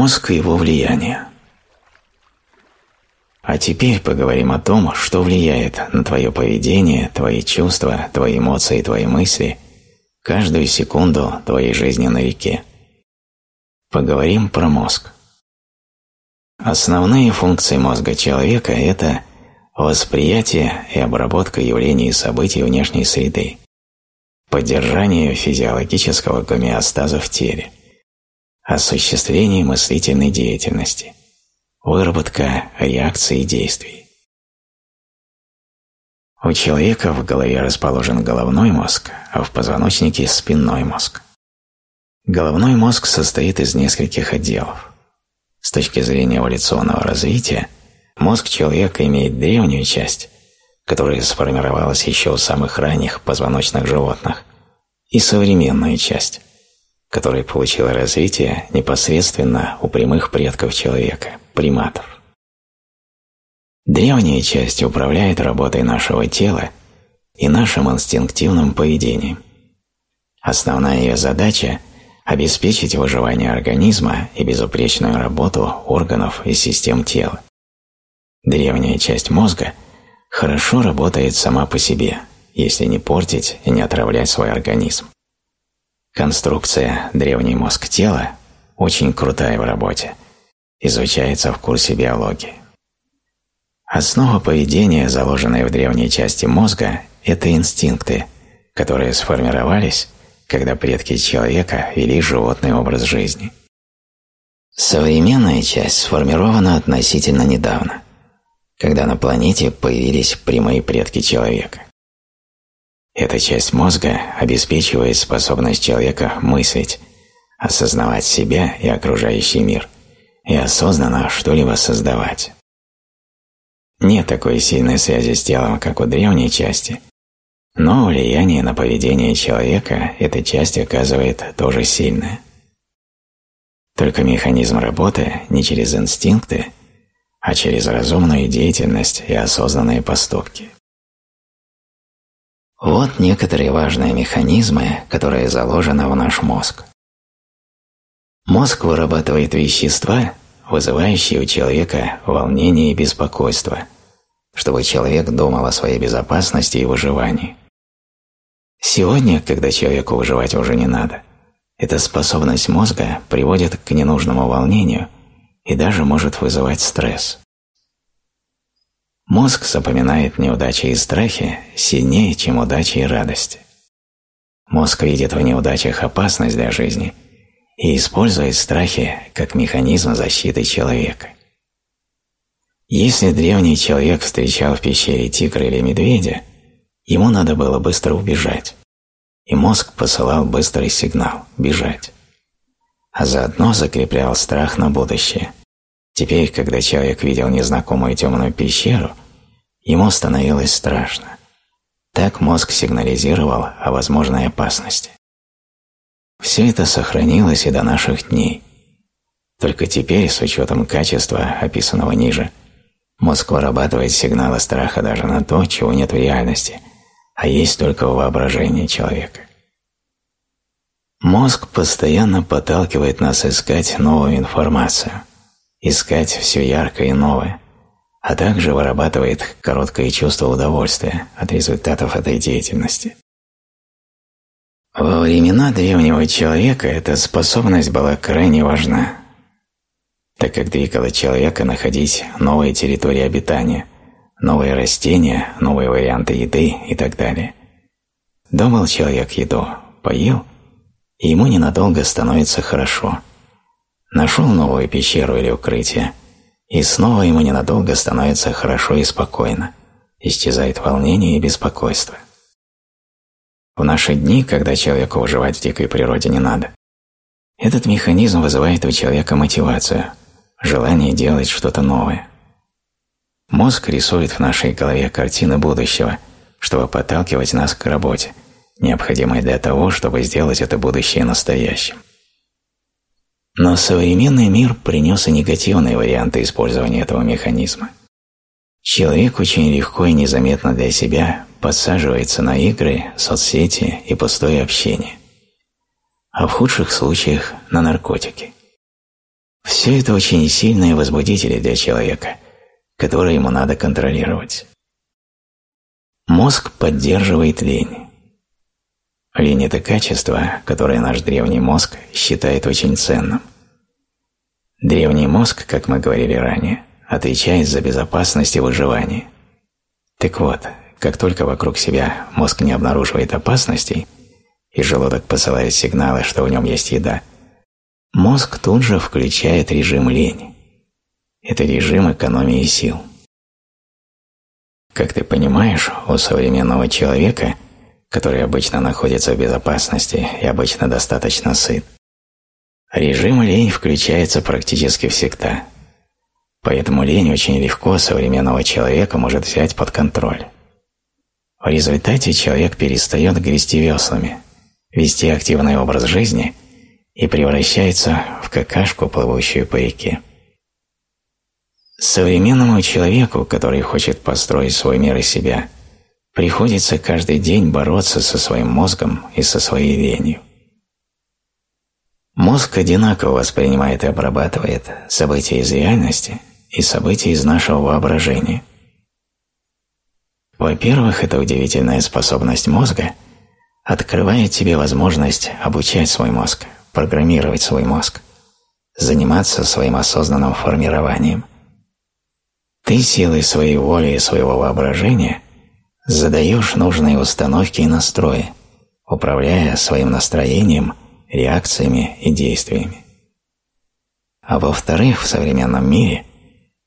Мозг и его влияние. А теперь поговорим о том, что влияет на твое поведение, твои чувства, твои эмоции, твои мысли каждую секунду твоей жизни на реке. Поговорим про мозг. Основные функции мозга человека – это восприятие и обработка явлений и событий внешней среды, поддержание физиологического гомеостаза в теле, осуществление мыслительной деятельности, выработка реакций и действий. У человека в голове расположен головной мозг, а в позвоночнике – спинной мозг. Головной мозг состоит из нескольких отделов. С точки зрения эволюционного развития, мозг человека имеет древнюю часть, которая сформировалась еще у самых ранних позвоночных животных, и современную часть, которая получила развитие непосредственно у прямых предков человека, приматов. Древняя часть управляет работой нашего тела и нашим инстинктивным поведением. Основная ее задача обеспечить выживание организма и безупречную работу органов и систем тела. Древняя часть мозга хорошо работает сама по себе, если не портить и не отравлять свой организм. Конструкция древний мозг тела очень крутая в работе, изучается в курсе биологии. Основа поведения, заложенная в древней части мозга, это инстинкты, которые сформировались когда предки человека вели животный образ жизни. Современная часть сформирована относительно недавно, когда на планете появились прямые предки человека. Эта часть мозга обеспечивает способность человека мыслить, осознавать себя и окружающий мир и осознанно что-либо создавать. Нет такой сильной связи с телом, как у древней части, но влияние на поведение человека эта часть оказывает тоже сильное. Только механизм работы не через инстинкты, а через разумную деятельность и осознанные поступки. Вот некоторые важные механизмы, которые заложены в наш мозг. Мозг вырабатывает вещества, вызывающие у человека волнение и беспокойство, чтобы человек думал о своей безопасности и выживании. Сегодня, когда человеку выживать уже не надо, эта способность мозга приводит к ненужному волнению и даже может вызывать стресс. Мозг запоминает неудачи и страхи сильнее, чем удачи и радости. Мозг видит в неудачах опасность для жизни и использует страхи как механизм защиты человека. Если древний человек встречал в пещере тигра или медведя, Ему надо было быстро убежать, и мозг посылал быстрый сигнал – бежать. А заодно закреплял страх на будущее. Теперь, когда человек видел незнакомую темную пещеру, ему становилось страшно. Так мозг сигнализировал о возможной опасности. Все это сохранилось и до наших дней. Только теперь, с учетом качества, описанного ниже, мозг вырабатывает сигналы страха даже на то, чего нет в реальности, а есть только воображение человека. Мозг постоянно подталкивает нас искать новую информацию, искать все яркое и новое, а также вырабатывает короткое чувство удовольствия от результатов этой деятельности. Во времена древнего человека эта способность была крайне важна, так как двигала человека находить новые территории обитания – новые растения, новые варианты еды и так далее. Думал человек еду, поел, и ему ненадолго становится хорошо. Нашел новую пещеру или укрытие, и снова ему ненадолго становится хорошо и спокойно, исчезает волнение и беспокойство. В наши дни, когда человеку выживать в дикой природе не надо, этот механизм вызывает у человека мотивацию, желание делать что-то новое. Мозг рисует в нашей голове картины будущего, чтобы подталкивать нас к работе, необходимой для того, чтобы сделать это будущее настоящим. Но современный мир принес и негативные варианты использования этого механизма. Человек очень легко и незаметно для себя подсаживается на игры, соцсети и пустое общение, а в худших случаях на наркотики. Все это очень сильные возбудители для человека, которые ему надо контролировать. Мозг поддерживает лень. Лень – это качество, которое наш древний мозг считает очень ценным. Древний мозг, как мы говорили ранее, отвечает за безопасность и выживание. Так вот, как только вокруг себя мозг не обнаруживает опасностей, и желудок посылает сигналы, что в нем есть еда, мозг тут же включает режим лень. Это режим экономии сил. Как ты понимаешь, у современного человека, который обычно находится в безопасности и обычно достаточно сыт, режим лень включается практически всегда. Поэтому лень очень легко современного человека может взять под контроль. В результате человек перестает грести веслами, вести активный образ жизни и превращается в какашку, плывущую по реке. Современному человеку, который хочет построить свой мир из себя, приходится каждый день бороться со своим мозгом и со своей ленью. Мозг одинаково воспринимает и обрабатывает события из реальности и события из нашего воображения. Во-первых, эта удивительная способность мозга открывает тебе возможность обучать свой мозг, программировать свой мозг, заниматься своим осознанным формированием. Ты силой своей воли и своего воображения задаешь нужные установки и настрои, управляя своим настроением, реакциями и действиями. А во-вторых, в современном мире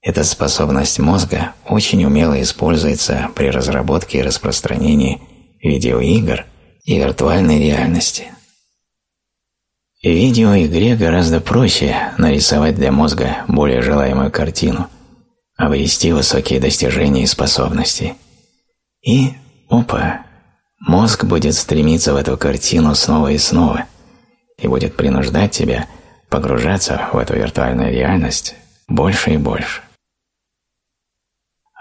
эта способность мозга очень умело используется при разработке и распространении видеоигр и виртуальной реальности. В видеоигре гораздо проще нарисовать для мозга более желаемую картину, обрести высокие достижения и способности. И, опа, мозг будет стремиться в эту картину снова и снова и будет принуждать тебя погружаться в эту виртуальную реальность больше и больше.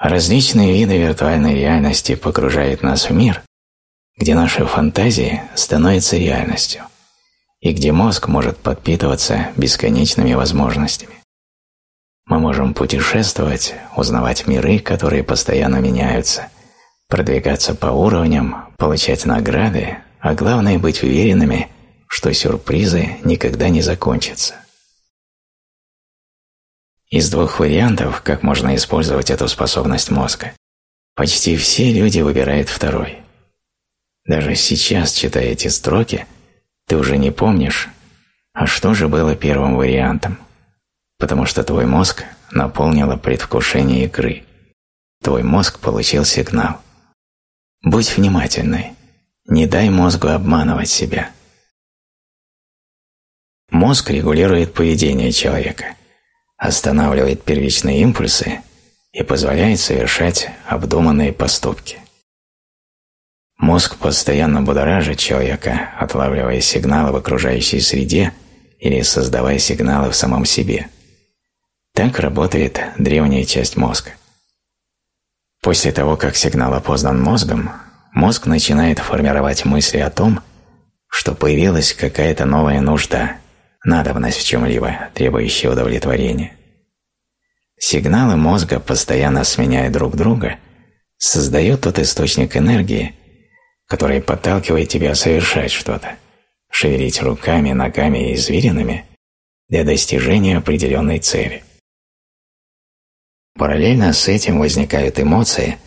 Различные виды виртуальной реальности погружают нас в мир, где наши фантазии становятся реальностью и где мозг может подпитываться бесконечными возможностями. Мы можем путешествовать, узнавать миры, которые постоянно меняются, продвигаться по уровням, получать награды, а главное быть уверенными, что сюрпризы никогда не закончатся. Из двух вариантов, как можно использовать эту способность мозга, почти все люди выбирают второй. Даже сейчас, читая эти строки, ты уже не помнишь, а что же было первым вариантом – потому что твой мозг наполнило предвкушение игры. Твой мозг получил сигнал. Будь внимательной, не дай мозгу обманывать себя. Мозг регулирует поведение человека, останавливает первичные импульсы и позволяет совершать обдуманные поступки. Мозг постоянно будоражит человека, отлавливая сигналы в окружающей среде или создавая сигналы в самом себе – так работает древняя часть мозга. После того, как сигнал опознан мозгом, мозг начинает формировать мысли о том, что появилась какая-то новая нужда, надобность в чем-либо, требующая удовлетворения. Сигналы мозга, постоянно сменяя друг друга, создают тот источник энергии, который подталкивает тебя совершать что-то, шевелить руками, ногами и извилинами для достижения определенной цели. Параллельно с этим возникают эмоции,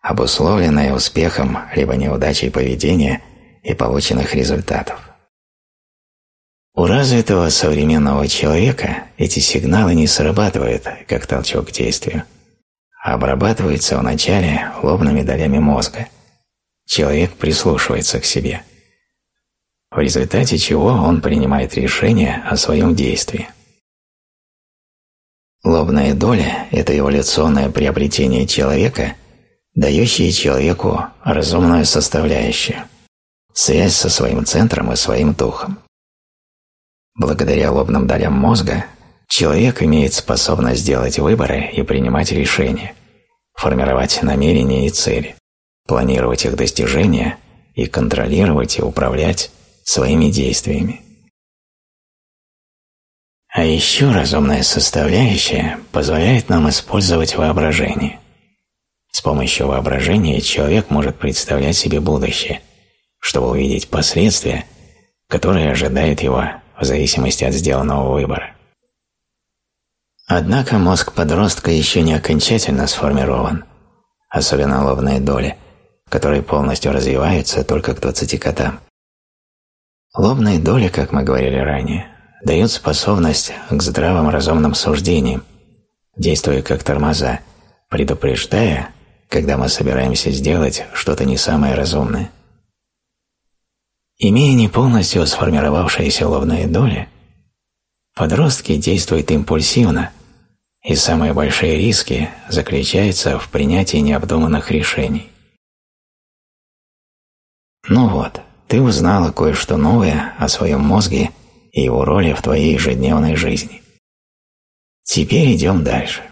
обусловленные успехом либо неудачей поведения и полученных результатов. У развитого современного человека эти сигналы не срабатывают как толчок к действию, а обрабатываются вначале лобными долями мозга. Человек прислушивается к себе, в результате чего он принимает решение о своем действии. Лобная доля – это эволюционное приобретение человека, дающее человеку разумную составляющую, связь со своим центром и своим духом. Благодаря лобным долям мозга человек имеет способность делать выборы и принимать решения, формировать намерения и цели, планировать их достижения и контролировать и управлять своими действиями. А еще разумная составляющая позволяет нам использовать воображение. С помощью воображения человек может представлять себе будущее, чтобы увидеть последствия, которые ожидают его в зависимости от сделанного выбора. Однако мозг подростка еще не окончательно сформирован, особенно лобная доля, которые полностью развиваются только к 20 годам. Лобная доля, как мы говорили ранее, дает способность к здравым разумным суждениям, действуя как тормоза, предупреждая, когда мы собираемся сделать что-то не самое разумное. Имея не полностью сформировавшиеся лобные доли, подростки действуют импульсивно, и самые большие риски заключаются в принятии необдуманных решений. Ну вот, ты узнала кое-что новое о своем мозге его роли в твоей ежедневной жизни. Теперь идем дальше.